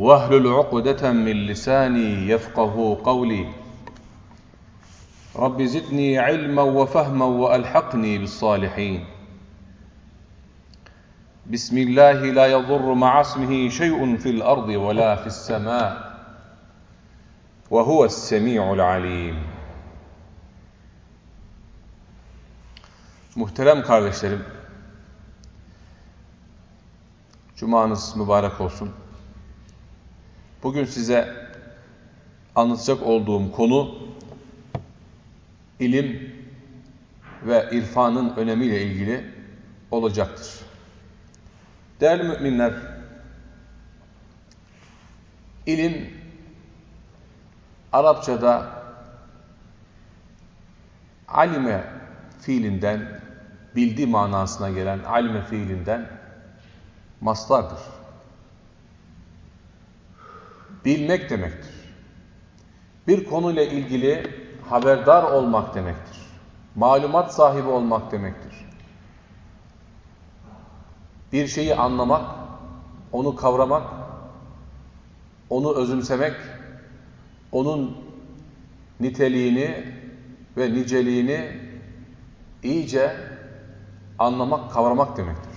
واهلل عقدة من لساني يفقه قولي. رب زدني علما وفهما وألحقني بالصالحين. بسم الله لا يضر مع اسمه شيء في الأرض ولا في السماء وهو السميع العليم. Muhterem kardeşlerim, Cumanız mübarek olsun. Bugün size anlatacak olduğum konu ilim ve irfanın önemiyle ilgili olacaktır. Değerli müminler, ilim Arapçada alime fiilinden, bildi manasına gelen alime fiilinden maslardır bilmek demektir. Bir konuyla ilgili haberdar olmak demektir. Malumat sahibi olmak demektir. Bir şeyi anlamak, onu kavramak, onu özümsemek, onun niteliğini ve niceliğini iyice anlamak, kavramak demektir.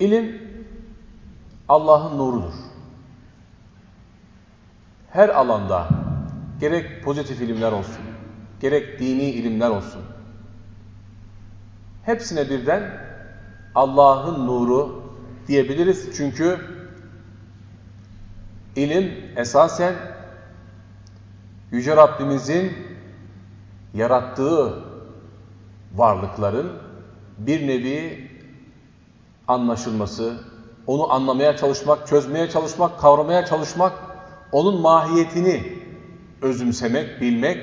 İlim Allah'ın nurudur. Her alanda gerek pozitif ilimler olsun, gerek dini ilimler olsun. Hepsine birden Allah'ın nuru diyebiliriz. Çünkü ilim esasen Yüce Rabbimizin yarattığı varlıkların bir nevi anlaşılması, onu anlamaya çalışmak, çözmeye çalışmak, kavramaya çalışmak, onun mahiyetini özümsemek, bilmek,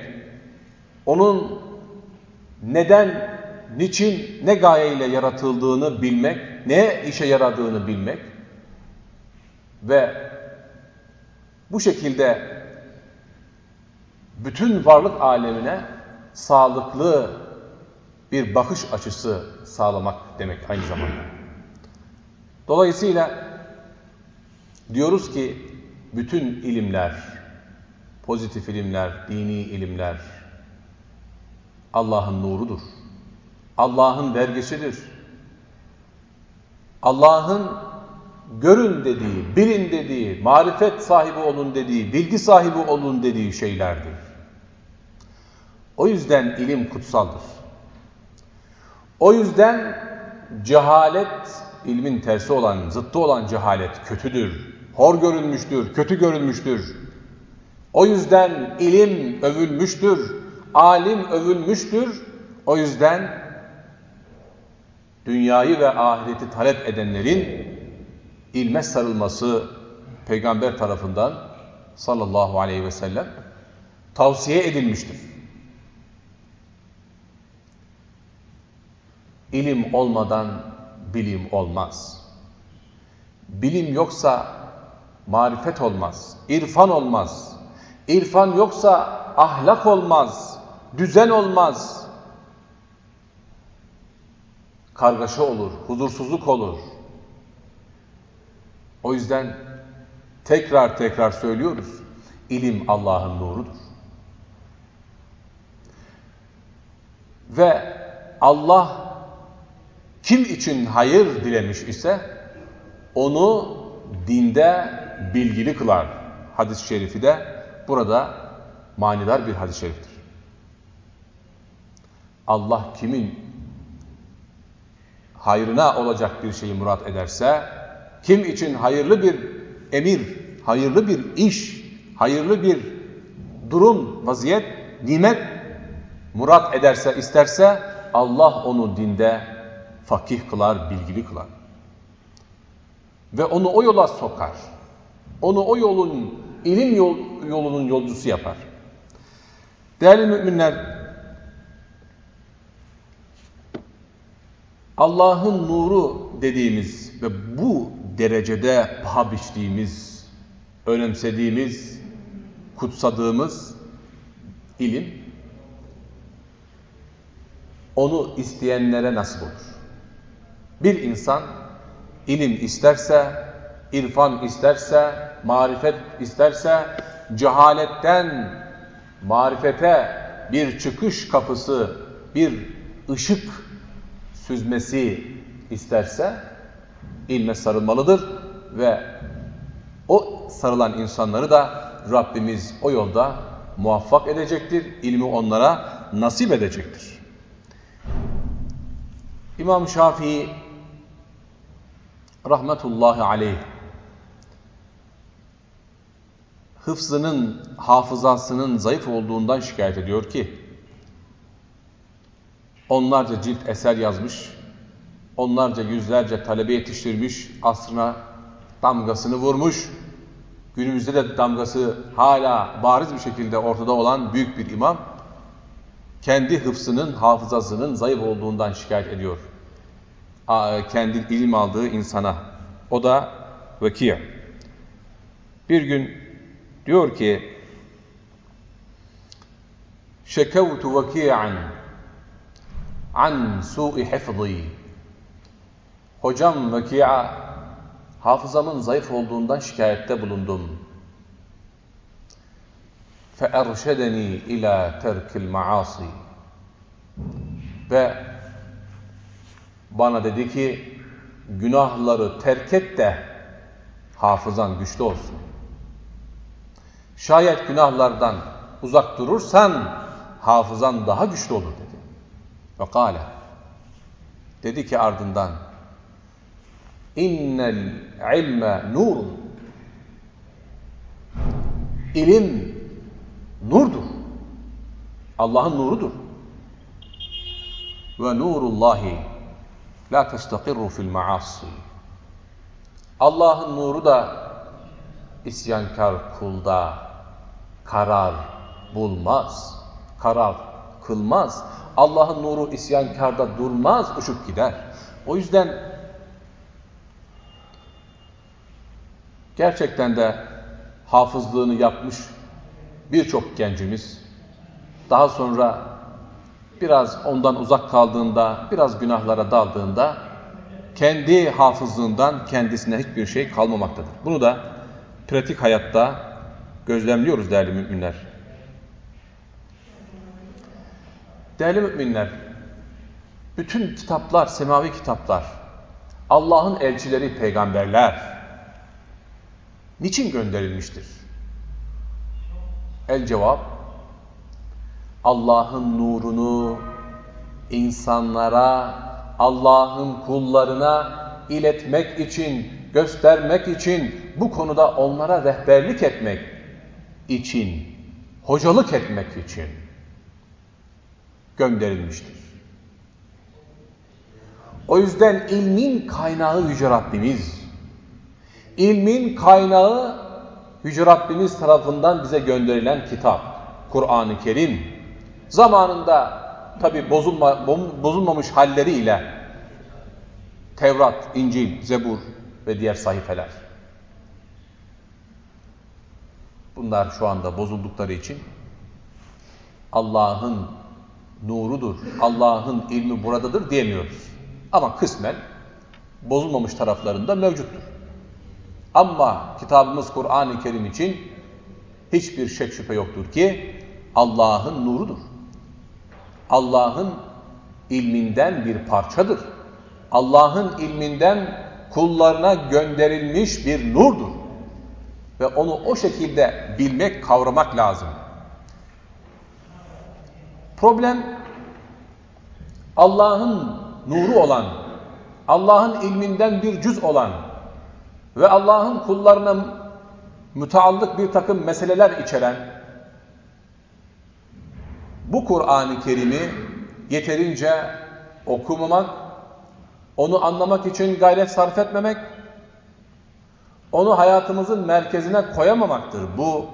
onun neden, niçin, ne gayeyle yaratıldığını bilmek, ne işe yaradığını bilmek ve bu şekilde bütün varlık alemine sağlıklı bir bakış açısı sağlamak demek aynı zamanda. Dolayısıyla diyoruz ki bütün ilimler, pozitif ilimler, dini ilimler Allah'ın nurudur. Allah'ın vergisidir. Allah'ın görün dediği, bilin dediği, marifet sahibi olun dediği, bilgi sahibi olun dediği şeylerdir. O yüzden ilim kutsaldır. O yüzden cehalet ilmin tersi olan, zıttı olan cehalet kötüdür. Hor görülmüştür, kötü görülmüştür. O yüzden ilim övülmüştür, alim övülmüştür. O yüzden dünyayı ve ahireti talep edenlerin ilme sarılması peygamber tarafından sallallahu aleyhi ve sellem tavsiye edilmiştir. İlim olmadan bilim olmaz. Bilim yoksa marifet olmaz, irfan olmaz. İrfan yoksa ahlak olmaz, düzen olmaz. Kargaşa olur, huzursuzluk olur. O yüzden tekrar tekrar söylüyoruz. İlim Allah'ın nurudur. Ve Allah kim için hayır dilemiş ise onu dinde bilgili kılar. Hadis-i şerifi de burada manidar bir hadis-i şeriftir. Allah kimin hayrına olacak bir şeyi murat ederse, kim için hayırlı bir emir, hayırlı bir iş, hayırlı bir durum, vaziyet, nimet murat ederse, isterse Allah onu dinde fakih kılar, bilgili kılar. ve onu o yola sokar. Onu o yolun, ilim yol, yolunun yolcusu yapar. Değerli müminler, Allah'ın nuru dediğimiz ve bu derecede paha biçtiğimiz, önemsediğimiz, kutsadığımız ilim onu isteyenlere nasip olur. Bir insan ilim isterse, irfan isterse, marifet isterse, cehaletten marifete bir çıkış kapısı, bir ışık süzmesi isterse ilme sarılmalıdır ve o sarılan insanları da Rabbimiz o yolda muvaffak edecektir. İlmi onlara nasip edecektir. İmam Şafii rahmetullahi aleyh hıfzının, hafızasının zayıf olduğundan şikayet ediyor ki onlarca cilt eser yazmış, onlarca yüzlerce talebe yetiştirmiş, asrına damgasını vurmuş, günümüzde de damgası hala bariz bir şekilde ortada olan büyük bir imam, kendi hıfzının, hafızasının zayıf olduğundan şikayet ediyor kendi ilim aldığı insana. O da vekiy. Bir gün diyor ki şekevtu vekiyan an su'i hifzi hocam vekia hafızamın zayıf olduğundan şikayette bulundum Fe feerşedeni ila terkil maasi ve bana dedi ki günahları terk et de hafızan güçlü olsun. Şayet günahlardan uzak durursan hafızan daha güçlü olur dedi. Ve kâle dedi ki ardından innel ilme nur ilim nurdur. Allah'ın nurudur. Ve nurullahi la testakirru fil maasi. Allah'ın nuru da isyankar kulda karar bulmaz, karar kılmaz. Allah'ın nuru isyankarda durmaz, uçup gider. O yüzden gerçekten de hafızlığını yapmış birçok gencimiz daha sonra biraz ondan uzak kaldığında, biraz günahlara daldığında kendi hafızlığından kendisine hiçbir şey kalmamaktadır. Bunu da pratik hayatta gözlemliyoruz değerli müminler. Değerli müminler, bütün kitaplar, semavi kitaplar, Allah'ın elçileri, peygamberler niçin gönderilmiştir? El cevap, Allah'ın nurunu insanlara, Allah'ın kullarına iletmek için, göstermek için, bu konuda onlara rehberlik etmek için, hocalık etmek için gönderilmiştir. O yüzden ilmin kaynağı Yüce Rabbimiz. İlmin kaynağı Yüce Rabbimiz tarafından bize gönderilen kitap, Kur'an-ı Kerim. Zamanında tabi bozulma, bozulmamış halleriyle Tevrat, İncil, Zebur ve diğer sayfeler. Bunlar şu anda bozuldukları için Allah'ın nurudur, Allah'ın ilmi buradadır diyemiyoruz. Ama kısmen bozulmamış taraflarında mevcuttur. Ama kitabımız Kur'an-ı Kerim için hiçbir şek şüphe yoktur ki Allah'ın nurudur. Allah'ın ilminden bir parçadır. Allah'ın ilminden kullarına gönderilmiş bir nurdur. Ve onu o şekilde bilmek, kavramak lazım. Problem Allah'ın nuru olan, Allah'ın ilminden bir cüz olan ve Allah'ın kullarına müteallık bir takım meseleler içeren bu Kur'an-ı Kerim'i yeterince okumamak, onu anlamak için gayret sarf etmemek onu hayatımızın merkezine koyamamaktır. Bu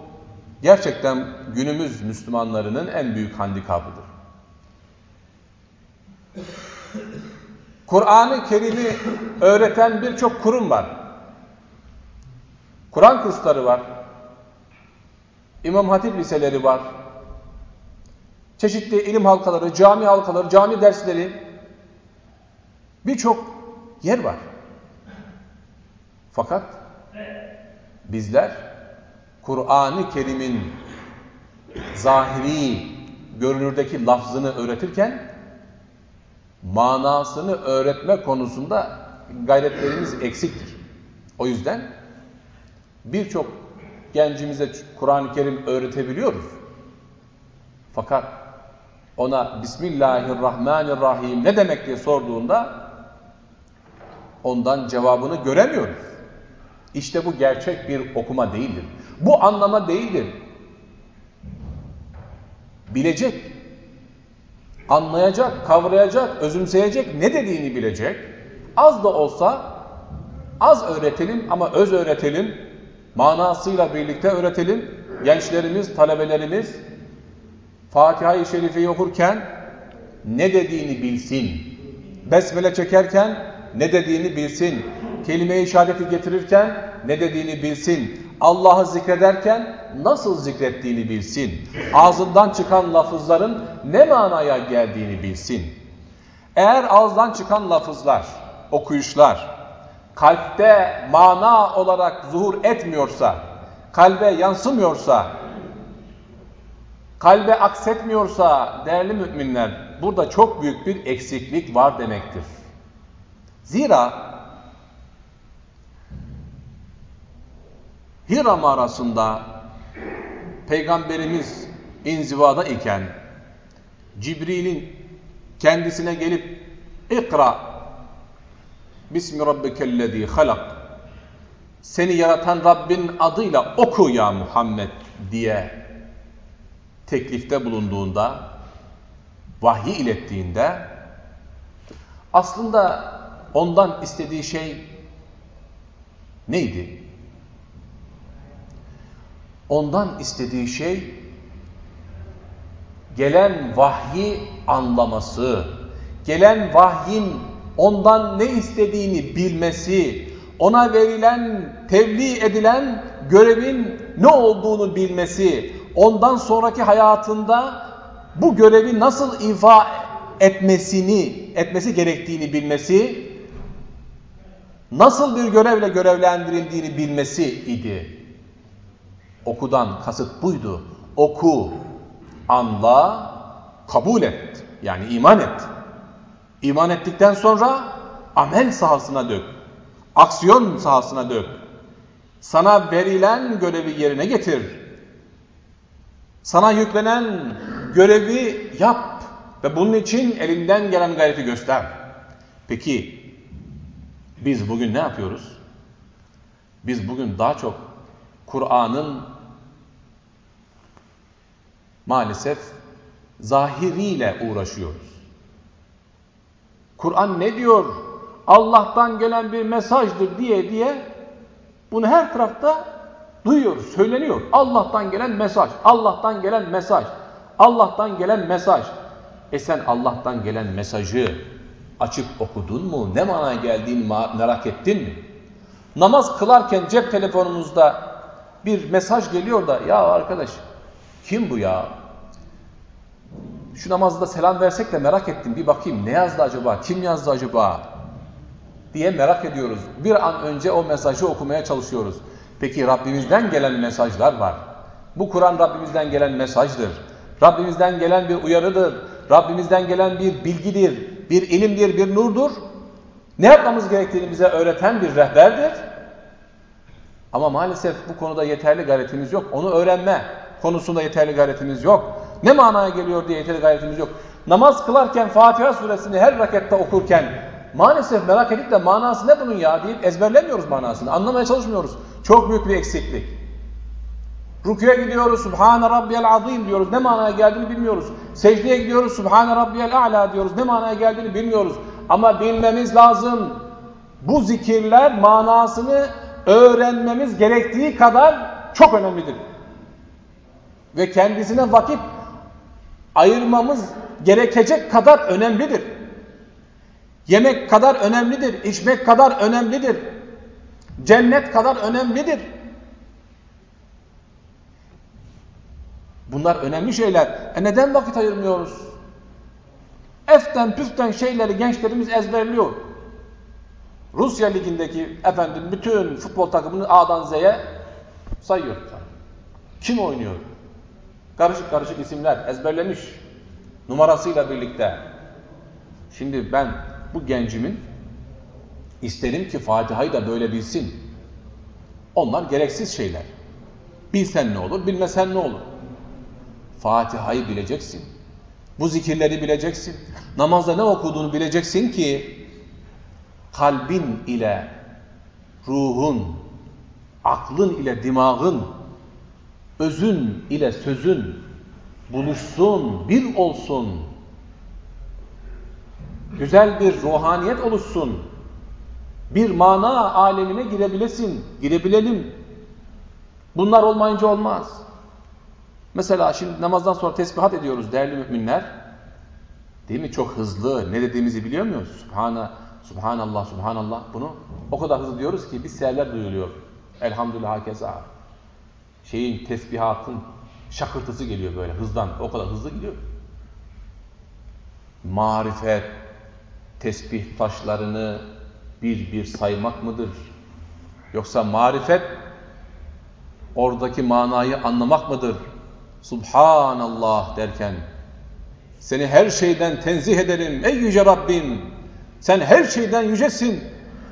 gerçekten günümüz Müslümanlarının en büyük handikapıdır. Kur'an-ı Kerim'i öğreten birçok kurum var. Kur'an kursları var. İmam Hatip liseleri var. Çeşitli ilim halkaları, cami halkaları, cami dersleri birçok yer var. Fakat bizler Kur'an-ı Kerim'in zahiri görünürdeki lafzını öğretirken manasını öğretme konusunda gayretlerimiz eksiktir. O yüzden birçok gencimize Kur'an-ı Kerim öğretebiliyoruz. Fakat ona Bismillahirrahmanirrahim ne demek diye sorduğunda ondan cevabını göremiyoruz. İşte bu gerçek bir okuma değildir. Bu anlama değildir. Bilecek, anlayacak, kavrayacak, özümseyecek, ne dediğini bilecek. Az da olsa az öğretelim ama öz öğretelim. Manasıyla birlikte öğretelim. Gençlerimiz, talebelerimiz Fatiha-i Şerife'yi okurken ne dediğini bilsin. Besmele çekerken ne dediğini bilsin. Kelime-i şehadeti getirirken ne dediğini bilsin. Allah'ı zikrederken nasıl zikrettiğini bilsin. Ağzından çıkan lafızların ne manaya geldiğini bilsin. Eğer ağızdan çıkan lafızlar, okuyuşlar, kalpte mana olarak zuhur etmiyorsa, kalbe yansımıyorsa, kalbe aksetmiyorsa değerli müminler burada çok büyük bir eksiklik var demektir. Zira Hira mağarasında Peygamberimiz inzivada iken Cibril'in kendisine gelip ikra Bismi rabbikellezî halak seni yaratan Rabbin adıyla oku ya Muhammed diye teklifte bulunduğunda vahyi ilettiğinde aslında ondan istediği şey neydi? Ondan istediği şey gelen vahyi anlaması, gelen vahyin ondan ne istediğini bilmesi, ona verilen, tebliğ edilen görevin ne olduğunu bilmesi, ondan sonraki hayatında bu görevi nasıl ifa etmesini, etmesi gerektiğini bilmesi, nasıl bir görevle görevlendirildiğini bilmesi idi. Okudan kasıt buydu. Oku, anla, kabul et. Yani iman et. İman ettikten sonra amel sahasına dök. Aksiyon sahasına dök. Sana verilen görevi yerine getir. Sana yüklenen görevi yap ve bunun için elinden gelen gayreti göster. Peki biz bugün ne yapıyoruz? Biz bugün daha çok Kur'an'ın maalesef zahiriyle uğraşıyoruz. Kur'an ne diyor? Allah'tan gelen bir mesajdır diye diye bunu her tarafta duyuyoruz, söyleniyor. Allah'tan gelen mesaj, Allah'tan gelen mesaj, Allah'tan gelen mesaj. E sen Allah'tan gelen mesajı açıp okudun mu? Ne manaya geldiğini merak ettin mi? Namaz kılarken cep telefonumuzda bir mesaj geliyor da ya arkadaş kim bu ya? Şu namazda selam versek de merak ettim bir bakayım ne yazdı acaba? Kim yazdı acaba? diye merak ediyoruz. Bir an önce o mesajı okumaya çalışıyoruz. Peki Rabbimizden gelen mesajlar var. Bu Kur'an Rabbimizden gelen mesajdır. Rabbimizden gelen bir uyarıdır. Rabbimizden gelen bir bilgidir, bir ilimdir, bir nurdur. Ne yapmamız gerektiğini bize öğreten bir rehberdir. Ama maalesef bu konuda yeterli gayretimiz yok. Onu öğrenme konusunda yeterli gayretimiz yok. Ne manaya geliyor diye yeterli gayretimiz yok. Namaz kılarken Fatiha suresini her rakatta okurken maalesef merak edip de manası ne bunun ya deyip ezberlemiyoruz manasını. Anlamaya çalışmıyoruz. Çok büyük bir eksiklik. Rüküye gidiyoruz, Subhane Rabbiyel Azim diyoruz. Ne manaya geldiğini bilmiyoruz. Secdeye gidiyoruz, Subhane Rabbiyel A'la diyoruz. Ne manaya geldiğini bilmiyoruz. Ama bilmemiz lazım. Bu zikirler manasını öğrenmemiz gerektiği kadar çok önemlidir. Ve kendisine vakit ayırmamız gerekecek kadar önemlidir. Yemek kadar önemlidir, içmek kadar önemlidir. Cennet kadar önemlidir. Bunlar önemli şeyler. E neden vakit ayırmıyoruz? Eften püften şeyleri gençlerimiz ezberliyor. Rusya ligindeki efendim bütün futbol takımını A'dan Z'ye sayıyor. Kim oynuyor? Karışık karışık isimler ezberlemiş. Numarasıyla birlikte. Şimdi ben bu gencimin isterim ki Fatiha'yı da böyle bilsin. Onlar gereksiz şeyler. Bilsen ne olur, bilmesen ne olur. Fatiha'yı bileceksin. Bu zikirleri bileceksin. Namazda ne okuduğunu bileceksin ki kalbin ile ruhun, aklın ile dimağın, özün ile sözün buluşsun, bir olsun. Güzel bir ruhaniyet oluşsun. Bir mana alemine girebilesin, girebilelim. Bunlar olmayınca olmaz. Mesela şimdi namazdan sonra tesbihat ediyoruz değerli müminler. Değil mi? Çok hızlı. Ne dediğimizi biliyor muyuz? Subhana, Subhanallah, Subhanallah. Bunu o kadar hızlı diyoruz ki bir seherler duyuluyor. Elhamdülillah hakeza. Şeyin, tesbihatın şakırtısı geliyor böyle hızdan. O kadar hızlı gidiyor. Marifet, tesbih taşlarını bir bir saymak mıdır? Yoksa marifet oradaki manayı anlamak mıdır? Subhanallah derken seni her şeyden tenzih ederim ey yüce Rabbim. Sen her şeyden yücesin.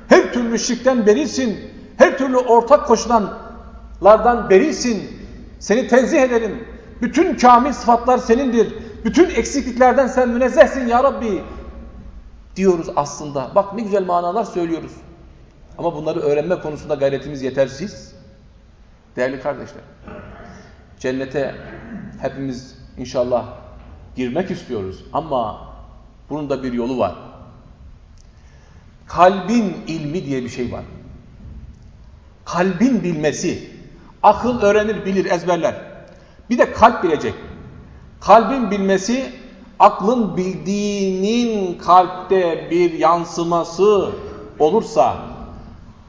Her türlü şirkten berisin. Her türlü ortak koşulanlardan berisin. Seni tenzih ederim. Bütün kamil sıfatlar senindir. Bütün eksikliklerden sen münezzehsin ya Rabbi. Diyoruz aslında. Bak ne güzel manalar söylüyoruz. Ama bunları öğrenme konusunda gayretimiz yetersiz. Değerli kardeşler. Cennete hepimiz inşallah girmek istiyoruz ama bunun da bir yolu var. Kalbin ilmi diye bir şey var. Kalbin bilmesi. Akıl öğrenir, bilir, ezberler. Bir de kalp bilecek. Kalbin bilmesi, aklın bildiğinin kalpte bir yansıması olursa,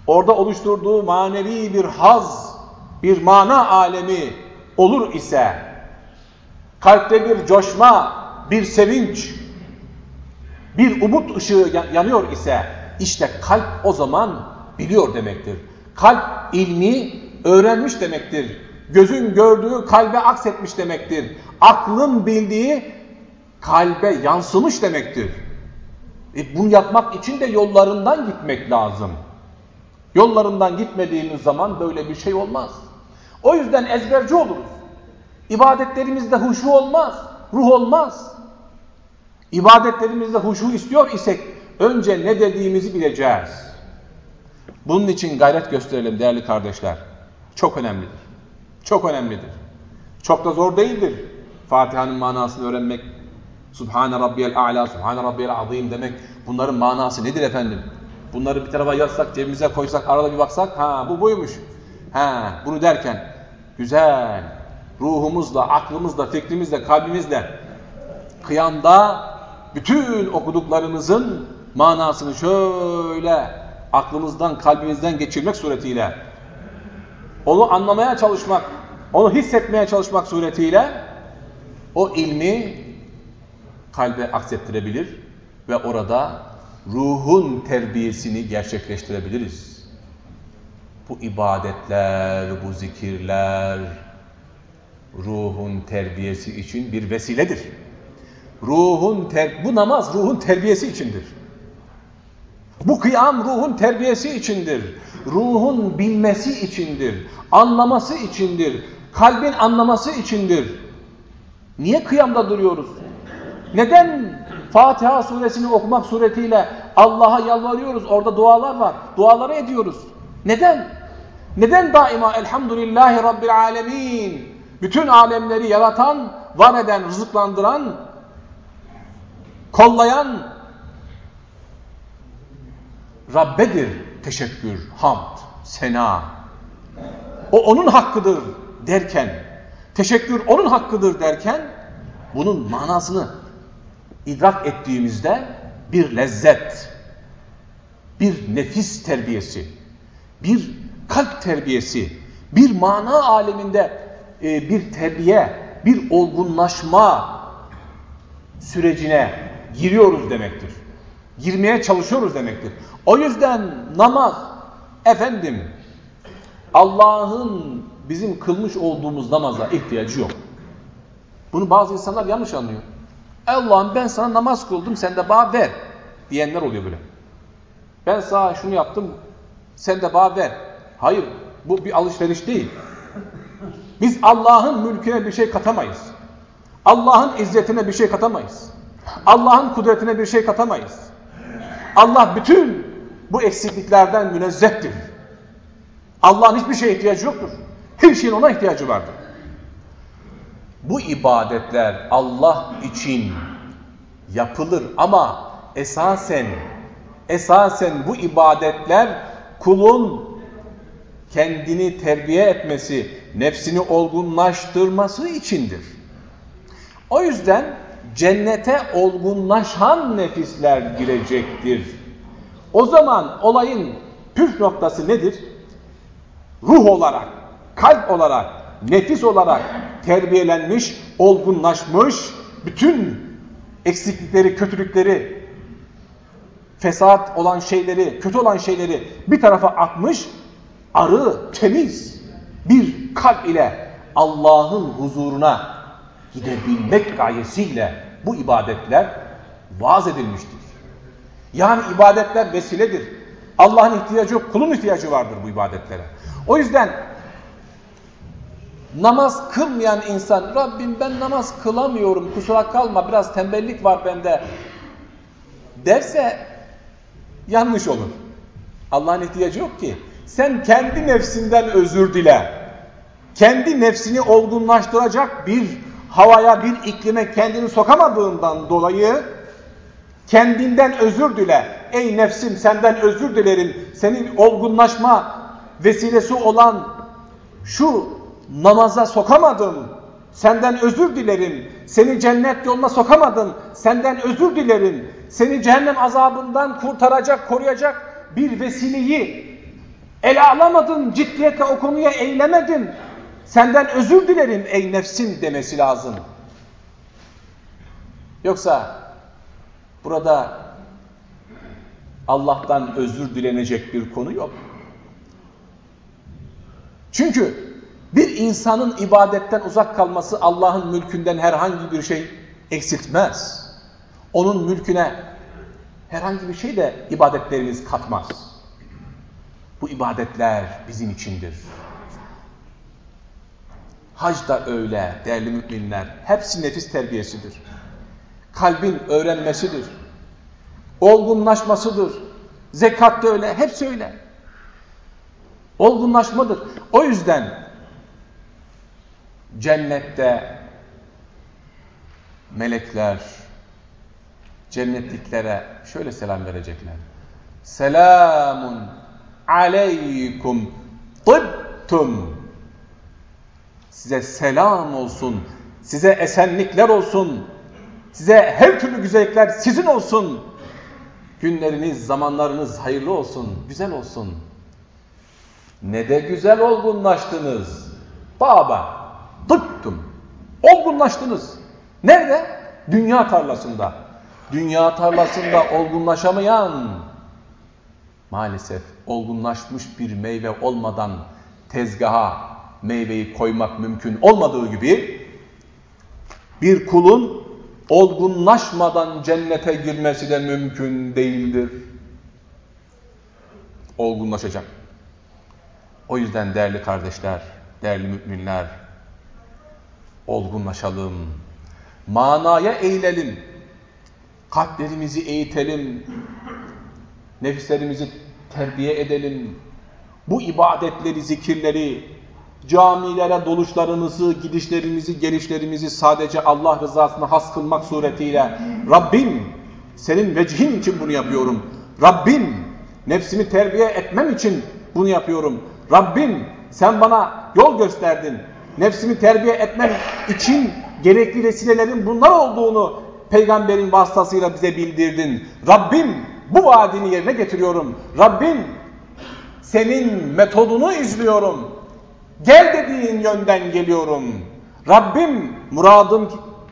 orada oluşturduğu manevi bir haz, bir mana alemi olur ise, kalpte bir coşma, bir sevinç, bir umut ışığı yanıyor ise, işte kalp o zaman biliyor demektir. Kalp ilmi öğrenmiş demektir. Gözün gördüğü kalbe aksetmiş demektir. Aklın bildiği kalbe yansımış demektir. E bunu yapmak için de yollarından gitmek lazım. Yollarından gitmediğimiz zaman böyle bir şey olmaz. O yüzden ezberci oluruz. İbadetlerimizde huşu olmaz, ruh olmaz. İbadetlerimizde huşu istiyor isek önce ne dediğimizi bileceğiz. Bunun için gayret gösterelim değerli kardeşler. Çok önemlidir. Çok önemlidir. Çok da zor değildir. Fatiha'nın manasını öğrenmek. Subhane Rabbiyel A'la, Subhane Rabbiyel Azim demek. Bunların manası nedir efendim? Bunları bir tarafa yazsak, cebimize koysak, arada bir baksak, ha bu buymuş. Ha bunu derken güzel ruhumuzla, aklımızla, fikrimizle, kalbimizle kıyamda bütün okuduklarımızın manasını şöyle aklımızdan, kalbimizden geçirmek suretiyle onu anlamaya çalışmak, onu hissetmeye çalışmak suretiyle o ilmi kalbe aksettirebilir ve orada ruhun terbiyesini gerçekleştirebiliriz. Bu ibadetler, bu zikirler ruhun terbiyesi için bir vesiledir. Ruhun ter bu namaz ruhun terbiyesi içindir. Bu kıyam ruhun terbiyesi içindir. Ruhun bilmesi içindir. Anlaması içindir. Kalbin anlaması içindir. Niye kıyamda duruyoruz? Neden Fatiha suresini okumak suretiyle Allah'a yalvarıyoruz? Orada dualar var. Duaları ediyoruz. Neden? Neden daima elhamdülillahi rabbil alemin? Bütün alemleri yaratan, var eden, rızıklandıran, kollayan Rabbedir teşekkür, hamd, sena. O onun hakkıdır derken, teşekkür onun hakkıdır derken, bunun manasını idrak ettiğimizde bir lezzet, bir nefis terbiyesi, bir kalp terbiyesi, bir mana aleminde e, bir terbiye, bir olgunlaşma sürecine giriyoruz demektir. Girmeye çalışıyoruz demektir. O yüzden namaz, efendim, Allah'ın bizim kılmış olduğumuz namaza ihtiyacı yok. Bunu bazı insanlar yanlış anlıyor. Allah'ım ben sana namaz kıldım sen de bana ver diyenler oluyor böyle. Ben sana şunu yaptım sen de bana ver. Hayır bu bir alışveriş değil. Biz Allah'ın mülküne bir şey katamayız. Allah'ın izzetine bir şey katamayız. Allah'ın kudretine bir şey katamayız. Allah bütün bu eksikliklerden münezzehtir. Allah'ın hiçbir şeye ihtiyacı yoktur. Her şeyin ona ihtiyacı vardır. Bu ibadetler Allah için yapılır ama esasen esasen bu ibadetler kulun kendini terbiye etmesi, nefsini olgunlaştırması içindir. O yüzden cennete olgunlaşan nefisler girecektir. O zaman olayın püf noktası nedir? Ruh olarak, kalp olarak, nefis olarak terbiyelenmiş, olgunlaşmış, bütün eksiklikleri, kötülükleri, fesat olan şeyleri, kötü olan şeyleri bir tarafa atmış, arı, temiz bir kalp ile Allah'ın huzuruna gidebilmek gayesiyle bu ibadetler vaaz edilmiştir. Yani ibadetler vesiledir. Allah'ın ihtiyacı yok, kulun ihtiyacı vardır bu ibadetlere. O yüzden namaz kılmayan insan, Rabbim ben namaz kılamıyorum, kusura kalma biraz tembellik var bende derse yanlış olur. Allah'ın ihtiyacı yok ki. Sen kendi nefsinden özür dile. Kendi nefsini olgunlaştıracak bir havaya, bir iklime kendini sokamadığından dolayı kendinden özür dile. Ey nefsim senden özür dilerim. Senin olgunlaşma vesilesi olan şu namaza sokamadım. Senden özür dilerim. Seni cennet yoluna sokamadım. Senden özür dilerim. Seni cehennem azabından kurtaracak, koruyacak bir vesileyi ele alamadın. Ciddiyetle o konuya eylemedin. Senden özür dilerim ey nefsim demesi lazım. Yoksa burada Allah'tan özür dilenecek bir konu yok. Çünkü bir insanın ibadetten uzak kalması Allah'ın mülkünden herhangi bir şey eksiltmez. Onun mülküne herhangi bir şey de ibadetlerimiz katmaz. Bu ibadetler bizim içindir. Hac da öyle değerli müminler. Hepsi nefis terbiyesidir. Kalbin öğrenmesidir. Olgunlaşmasıdır. Zekat da öyle. Hepsi öyle. Olgunlaşmadır. O yüzden cennette melekler cennetliklere şöyle selam verecekler. Selamun aleykum tıbtum Size selam olsun. Size esenlikler olsun. Size her türlü güzellikler sizin olsun. Günleriniz, zamanlarınız hayırlı olsun, güzel olsun. Ne de güzel olgunlaştınız. Baba, tıktım. Olgunlaştınız. Nerede? Dünya tarlasında. Dünya tarlasında olgunlaşamayan, maalesef olgunlaşmış bir meyve olmadan tezgaha meyveyi koymak mümkün olmadığı gibi bir kulun olgunlaşmadan cennete girmesi de mümkün değildir. Olgunlaşacak. O yüzden değerli kardeşler, değerli müminler, olgunlaşalım. Manaya eğilelim. Kalplerimizi eğitelim. Nefislerimizi terbiye edelim. Bu ibadetleri, zikirleri, camilere doluşlarımızı, gidişlerimizi, gelişlerimizi sadece Allah rızasına has kılmak suretiyle Rabbim senin vecihin için bunu yapıyorum. Rabbim nefsimi terbiye etmem için bunu yapıyorum. Rabbim sen bana yol gösterdin. Nefsimi terbiye etmem için gerekli vesilelerin bunlar olduğunu peygamberin vasıtasıyla bize bildirdin. Rabbim bu vaadini yerine getiriyorum. Rabbim senin metodunu izliyorum. Gel dediğin yönden geliyorum. Rabbim muradım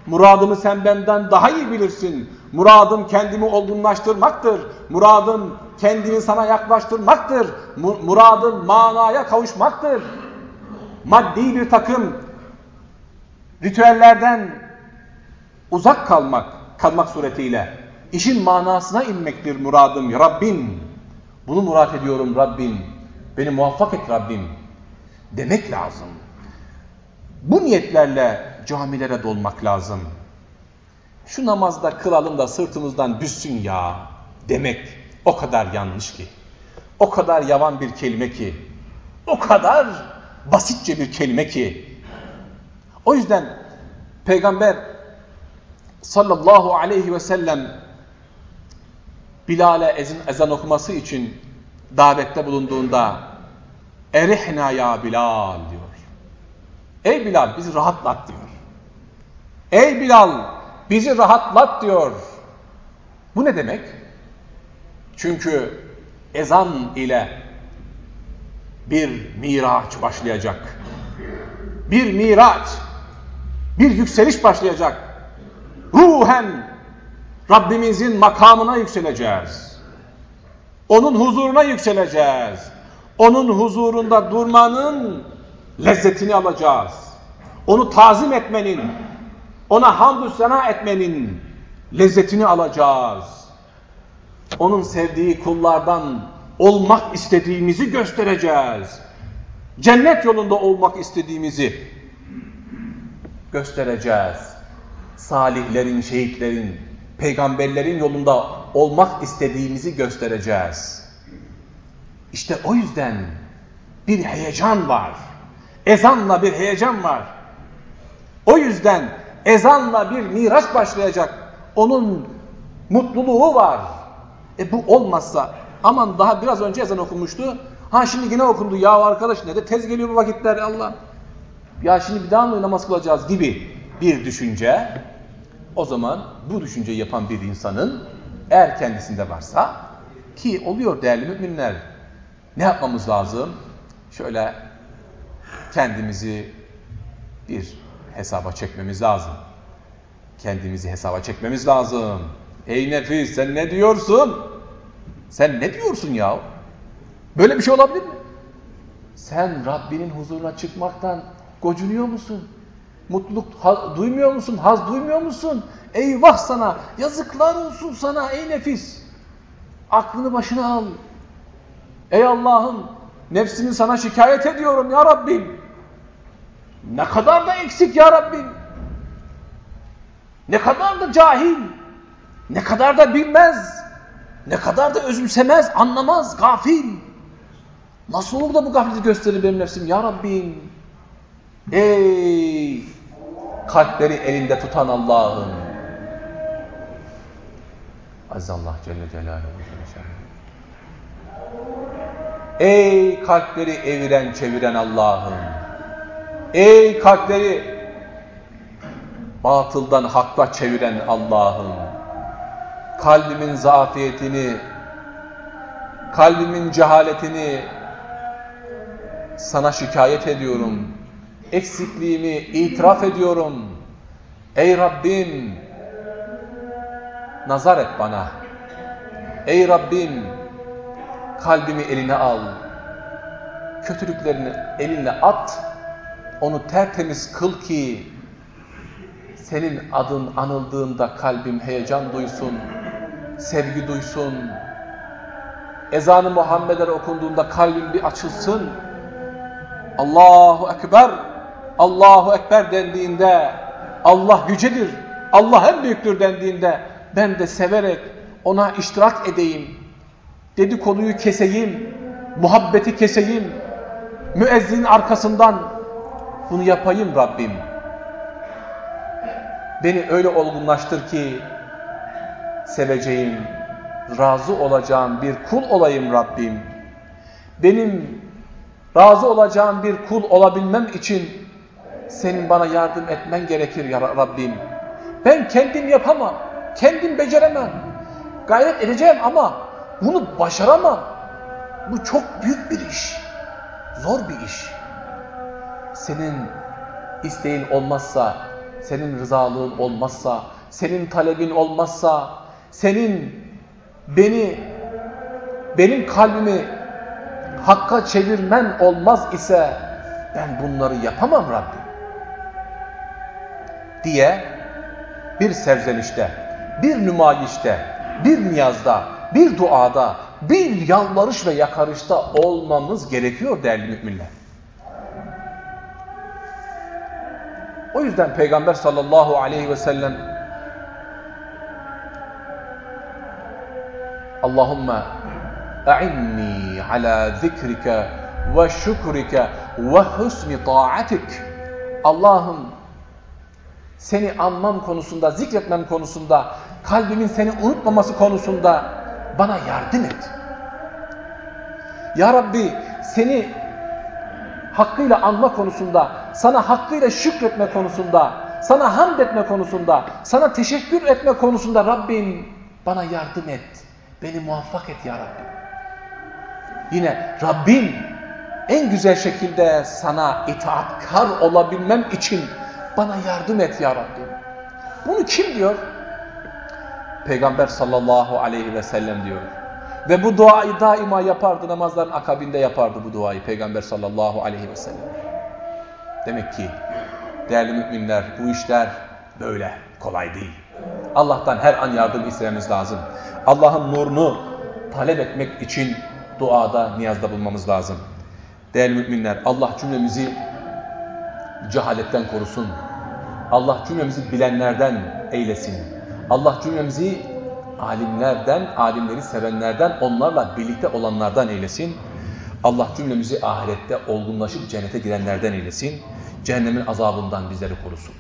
muradımı sen benden daha iyi bilirsin. Muradım kendimi olgunlaştırmaktır. Muradım kendini sana yaklaştırmaktır. Muradım manaya kavuşmaktır. Maddi bir takım ritüellerden uzak kalmak, kalmak suretiyle işin manasına inmektir muradım. Rabbim, bunu murat ediyorum Rabbim. Beni muvaffak et Rabbim demek lazım. Bu niyetlerle camilere dolmak lazım. Şu namazda kılalım da sırtımızdan düşsün ya demek o kadar yanlış ki. O kadar yavan bir kelime ki. O kadar basitçe bir kelime ki. O yüzden Peygamber sallallahu aleyhi ve sellem Bilal'e ezan, ezan okuması için davette bulunduğunda Erihna ya Bilal diyor. Ey Bilal bizi rahatlat diyor. Ey Bilal bizi rahatlat diyor. Bu ne demek? Çünkü ezan ile bir miraç başlayacak. Bir miraç, bir yükseliş başlayacak. Ruhen Rabbimizin makamına yükseleceğiz. Onun huzuruna yükseleceğiz. Onun huzurunda durmanın lezzetini alacağız. Onu tazim etmenin, ona hamdü sena etmenin lezzetini alacağız. Onun sevdiği kullardan olmak istediğimizi göstereceğiz. Cennet yolunda olmak istediğimizi göstereceğiz. Salihlerin, şehitlerin, peygamberlerin yolunda olmak istediğimizi göstereceğiz. İşte o yüzden bir heyecan var. Ezanla bir heyecan var. O yüzden ezanla bir miraç başlayacak. Onun mutluluğu var. E bu olmazsa aman daha biraz önce ezan okunmuştu. Ha şimdi yine okundu ya arkadaş ne de tez geliyor bu vakitler Allah. Ya şimdi bir daha mı namaz kılacağız gibi bir düşünce. O zaman bu düşünceyi yapan bir insanın eğer kendisinde varsa ki oluyor değerli müminler ne yapmamız lazım? Şöyle kendimizi bir hesaba çekmemiz lazım. Kendimizi hesaba çekmemiz lazım. Ey nefis sen ne diyorsun? Sen ne diyorsun ya? Böyle bir şey olabilir mi? Sen Rabbinin huzuruna çıkmaktan gocunuyor musun? Mutluluk duymuyor musun? Haz duymuyor musun? Eyvah sana! Yazıklar olsun sana ey nefis! Aklını başına al. Ey Allah'ım nefsimi sana şikayet ediyorum ya Rabbim. Ne kadar da eksik ya Rabbim. Ne kadar da cahil. Ne kadar da bilmez. Ne kadar da özümsemez, anlamaz, gafil. Nasıl olur da bu gafleti gösterir benim nefsim ya Rabbim. Ey kalpleri elinde tutan Allah'ım. Azizallah Celle Celaluhu. Ey kalpleri eviren çeviren Allah'ım. Ey kalpleri batıldan hakka çeviren Allah'ım. Kalbimin zafiyetini, kalbimin cehaletini sana şikayet ediyorum. Eksikliğimi itiraf ediyorum. Ey Rabbim, nazar et bana. Ey Rabbim, kalbimi eline al. Kötülüklerini eline at. Onu tertemiz kıl ki senin adın anıldığında kalbim heyecan duysun, sevgi duysun. Ezanı Muhammed'e okunduğunda kalbim bir açılsın. Allahu Ekber, Allahu Ekber dendiğinde Allah yücedir, Allah en büyüktür dendiğinde ben de severek ona iştirak edeyim dedikoduyu keseyim, muhabbeti keseyim, müezzin arkasından bunu yapayım Rabbim. Beni öyle olgunlaştır ki seveceğim, razı olacağım bir kul olayım Rabbim. benim razı olacağım bir kul olabilmem için senin bana yardım etmen gerekir ya Rabbim. Ben kendim yapamam, kendim beceremem. Gayret edeceğim ama bunu başaramam. Bu çok büyük bir iş. Zor bir iş. Senin isteğin olmazsa, senin rızalığın olmazsa, senin talebin olmazsa, senin beni, benim kalbimi hakka çevirmen olmaz ise ben bunları yapamam Rabbim. Diye bir serzenişte, bir nümayişte, bir niyazda, bir duada, bir yalvarış ve yakarışta olmamız gerekiyor değerli müminler. O yüzden Peygamber sallallahu aleyhi ve sellem Allahümme e'inni ala zikrike ve şükrike ve husni taatik Allah'ım seni anmam konusunda, zikretmem konusunda, kalbimin seni unutmaması konusunda bana yardım et. Ya Rabbi seni hakkıyla anma konusunda, sana hakkıyla şükretme konusunda, sana hamd etme konusunda, sana teşekkür etme konusunda Rabbim bana yardım et. Beni muvaffak et ya Rabbi. Yine Rabbim en güzel şekilde sana itaatkar olabilmem için bana yardım et ya Rabbi. Bunu kim diyor? Peygamber sallallahu aleyhi ve sellem diyor. Ve bu duayı daima yapardı namazların akabinde yapardı bu duayı Peygamber sallallahu aleyhi ve sellem. Demek ki değerli müminler bu işler böyle kolay değil. Allah'tan her an yardım istememiz lazım. Allah'ın nurunu talep etmek için duada, niyazda bulmamız lazım. Değerli müminler Allah cümlemizi cehaletten korusun. Allah cümlemizi bilenlerden eylesin. Allah cümlemizi alimlerden, alimleri sevenlerden, onlarla birlikte olanlardan eylesin. Allah cümlemizi ahirette olgunlaşıp cennete girenlerden eylesin. Cehennemin azabından bizleri korusun.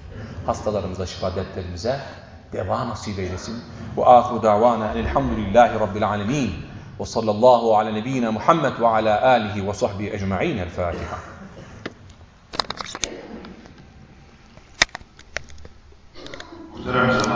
Hastalarımıza, şifa dertlerimize دعوا نصيب نسیم و آخر دعوانا أن الحمد لله رب العالمین و صلی الله على نبینا محمد و على آله و صحبه اجمعین الفاتحة. Üzere